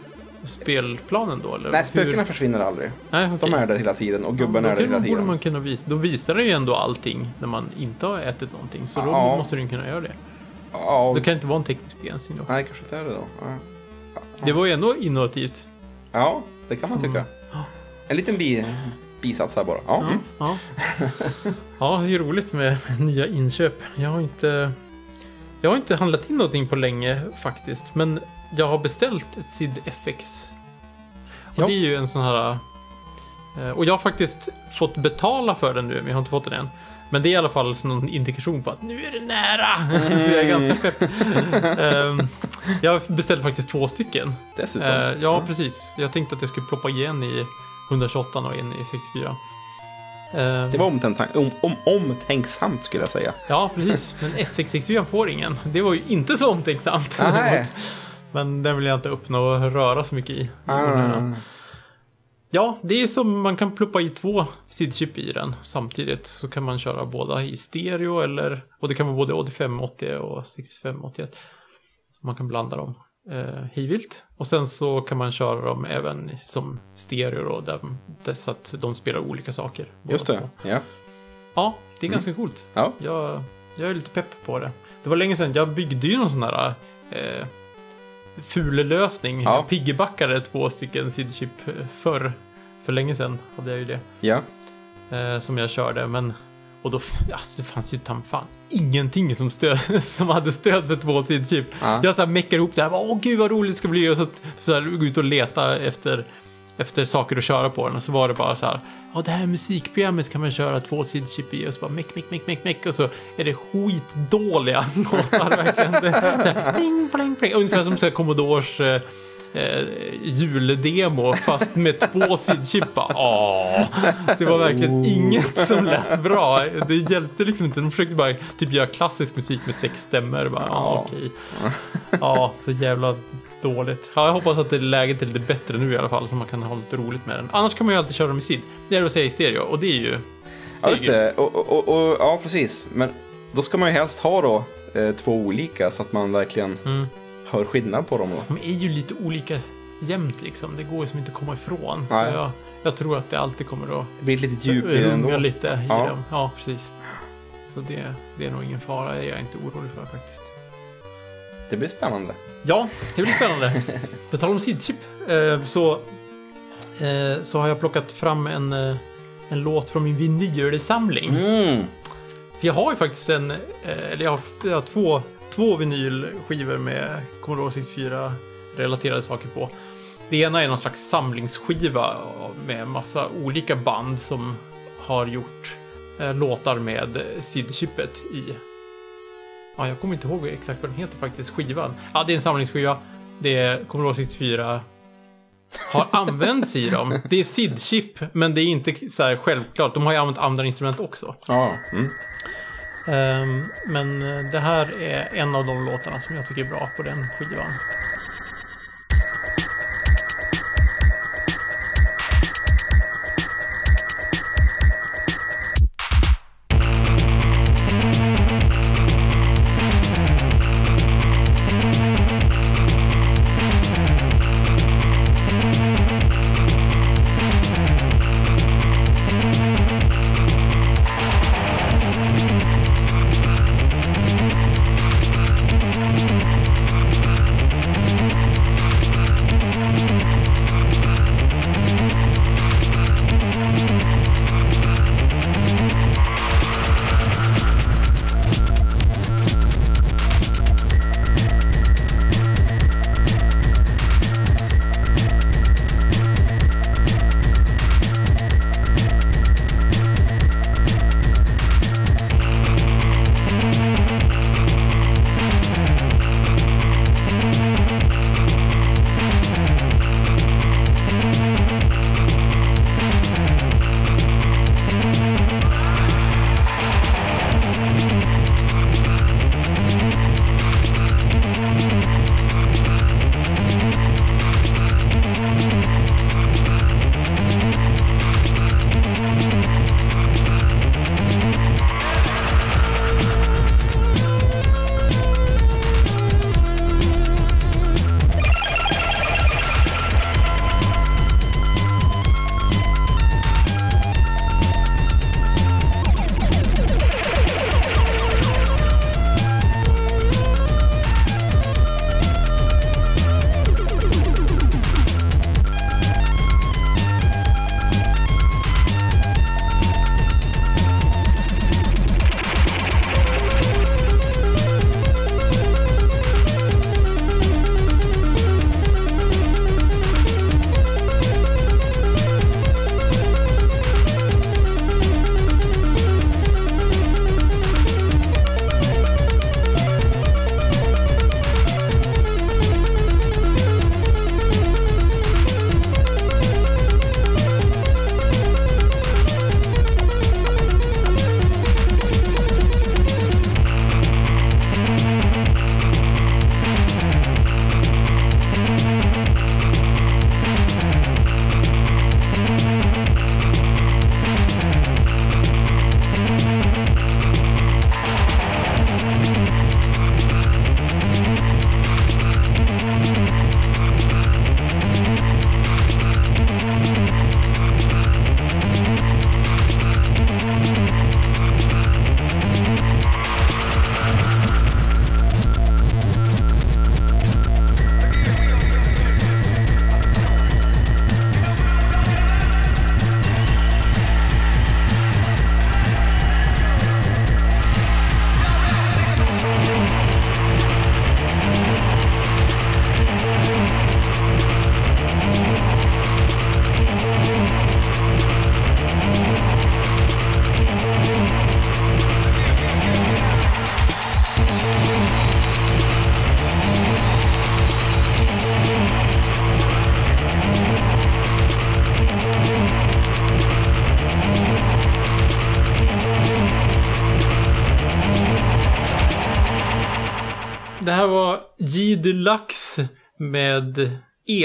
spelplanen då? Eller Nej, hur? spökena försvinner aldrig. Nej, okej. De är där hela tiden och gubben Då är där hela tiden. man kunna visa. Då visar det ju ändå allting när man inte har ätit någonting. Så då Ja. måste den kunna göra det. Ja, Det kan inte vara en teknisk begränsning då. Nej, kanske inte är det då. Ja. Det var ju ändå innovativt. Ja, det kan man Som- tycka. En liten bi, bisats här bara. Ja. Mm. Ja. ja, det är roligt med nya inköp. Jag har inte... Jag har inte handlat in någonting på länge faktiskt. Men jag har beställt ett SID FX. Och Ja. det är ju en sån här... eh, Och jag har faktiskt fått betala för den nu, men jag har inte fått den än. Men det är i alla fall någon indikation på att nu är det nära! Så jag är ganska pepp. Ehm, jag har beställt faktiskt två stycken. Dessutom. Eh, ja, precis. Jag tänkte att jag skulle ploppa igen i 128 och en i 64. Eh, Det var omtänksamt, om, om, omtänksamt skulle jag säga. Ja, precis. Men S664 får ingen. Det var ju inte så omtänksamt. Nej. Men den vill jag inte uppnå och röra så mycket i. Ah. Ja, det är som man kan ploppa i två SID-chip i den samtidigt. Så kan man köra båda i stereo eller... Och det kan vara både 8580 och 6581. Man kan blanda dem eh, hejvilt. Och sen så kan man köra dem även som stereo då, där, så att de spelar olika saker. Just det, två. ja. Ja, det är ganska coolt. Ja. Jag, jag är lite pepp på det. Det var länge sedan, jag byggde ju någon sån här eh, fulelösning. Ja. Jag piggybackade två stycken sidchip förr. För länge sedan hade jag ju det. Ja. Eh, som jag körde, men... Och då, alltså, det fanns ju tam fan ingenting som, stöd, som hade stöd för två sidchip. Ja. Jag så här meckar ihop det här, åh gud vad roligt det ska bli. Och så, så här, gå ut och leta efter, efter saker att köra på den. Och så var det bara så här, ja det här musikprogrammet kan man köra två sidchip i. Och så bara meck, meck, meck, meck, meck. Och så är det skitdåliga låtar verkligen. Det, här, pling, pling, pling. Ungefär som så här Commodores eh, eh, juldemo fast med två sidchip. Åh, det var verkligen inget som lät bra. Det hjälpte liksom inte. De försökte bara typ göra klassisk musik med sex stämmor. Bara, okej. Ja, så jävla dåligt. Ja, jag hoppas att det läget är lite bättre nu i alla fall så man kan ha lite roligt med den. Annars kan man ju alltid köra dem i SID. Det är att säga i stereo och det är ju... Ja, just det. Och, och, och, ja, precis. Men då ska man ju helst ha då eh, två olika så att man verkligen Mm. hör skillnad på dem. Då. De är ju lite olika jämt liksom. Det går ju som inte att komma ifrån. Så jag, jag tror att det alltid kommer att Det blir ett litet djup i det ändå. lite i Ja. dem. Ja, precis. Så det, det är nog ingen fara. Det är jag inte orolig för faktiskt. Det blir spännande. Ja, det blir spännande. På tal om sidchip eh, så, eh, så har jag plockat fram en, eh, en låt från min vinylsamling. Mm. För jag har ju faktiskt en, eller jag har, jag har två, två vinylskivor med Commodore 64 relaterade saker på. Det ena är någon slags samlingsskiva med massa olika band som har gjort låtar med SID-chippet i. Ja, jag kommer inte ihåg exakt vad den heter faktiskt, skivan. Ja, det är en samlingsskiva. Det är Commodore 64 har använts i dem. Det är SID-chip, men det är inte så här självklart. De har ju använt andra instrument också. Ja. Mm. Ehm, men eh, det här är en av de låtarna som jag tycker är bra på den skivan.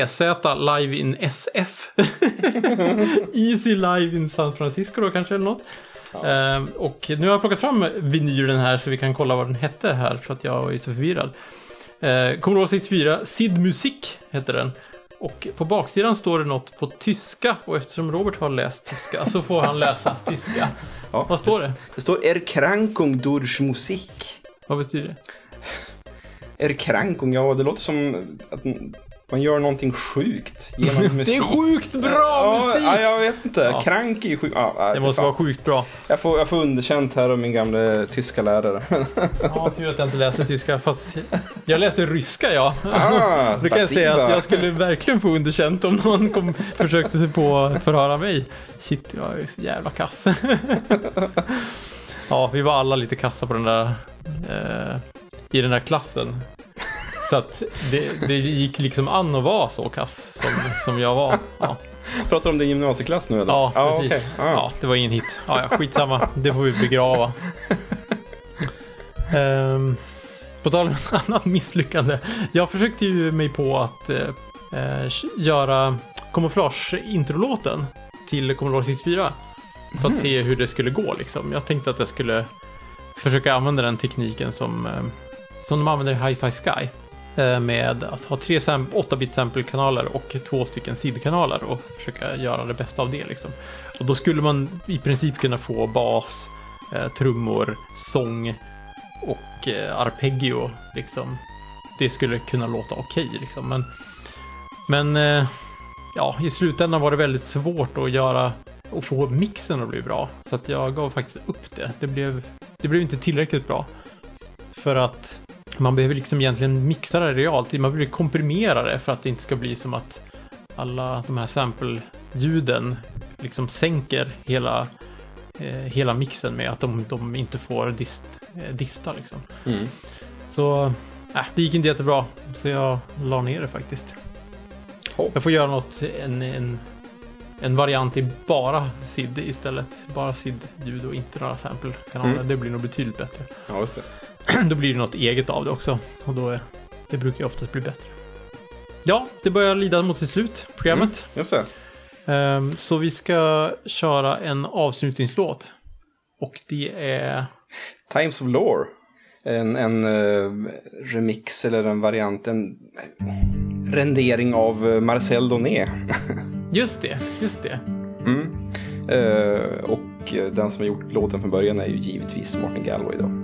EZ Live in SF. Easy Live in San Francisco då kanske eller något. Ehm, och nu har jag plockat fram vinylen här så vi kan kolla vad den hette här för att jag är så förvirrad. Uh, Commodore 64 Sid Musik heter den. Och på baksidan står det något på tyska och eftersom Robert har läst tyska så får han läsa tyska. Ja, Vad står det? Det står Erkrankung durch Musik. Vad betyder det? Erkrankung, ja det låter som att man gör någonting sjukt genom musik. Det är sjukt bra musik! Ja, jag vet inte. Ja. Krank är ju sjukt. Ja, nej, Det måste fan. vara sjukt bra. jag, får, jag får underkänt här av min gamla tyska lärare. Ja, tur att jag inte läste tyska. Fast jag läste ryska, ja. Ah, Då kan jag säga att jag skulle verkligen få underkänt om någon kom, försökte sig på att förhöra mig. Shit, jag är så jävla kass. Ja, vi var alla lite kassa på den där, eh, i den där klassen. Så att det, det gick liksom an att vara så kass som, som jag var. Ja, Pratar du om din gymnasieklass nu eller? ja Ja, precis. okej. Ja. Ja, det var ingen hit. Ja, ja, skitsamma. Det får vi begrava. Ehm, på tal om ett annat misslyckande. Jag försökte ju mig på att eh, eh, göra kamouflage-introlåten till Commodore 64. För att se hur det skulle gå liksom. Jag tänkte att jag skulle försöka använda den tekniken som, eh, som de använder i Hi-Fi Sky. Eh, med att ha tre 8-bit sample-kanaler och två stycken sidkanaler och försöka göra det bästa av det liksom. Och då skulle man i princip kunna få bas, eh, trummor, sång och eh, arpeggio liksom. Det skulle kunna låta okej liksom. Men, men ja, i slutändan var det väldigt svårt att göra och få mixen att bli bra. Så att jag gav faktiskt upp det. Det blev, det blev inte tillräckligt bra. För att man behöver liksom egentligen mixa det realt. Man behöver komprimera det för att det inte ska bli som att alla de här sample-ljuden liksom sänker hela, eh, hela mixen med att de, de inte får dist, eh, dista liksom. Mm. Så äh, det gick inte jättebra. Så jag la ner det faktiskt. Oh. Jag får göra något, en, en, en variant i bara SID istället. Bara SID-ljud och inte några sample-kanaler. Mm. Det blir nog betydligt bättre. Ja, just det. då blir det något eget av det också. Och då är, det brukar ju oftast bli bättre. Ja, det börjar lida mot sitt slut, programmet. Just det. Ehm, så vi ska köra en avslutningslåt. Och det är... Times of Lore. En, en eh, remix eller en variant, en rendering av eh, Marcel Doné. Just det, just det. Mm. Eh, och den som har gjort låten från början är ju givetvis Martin Galway då.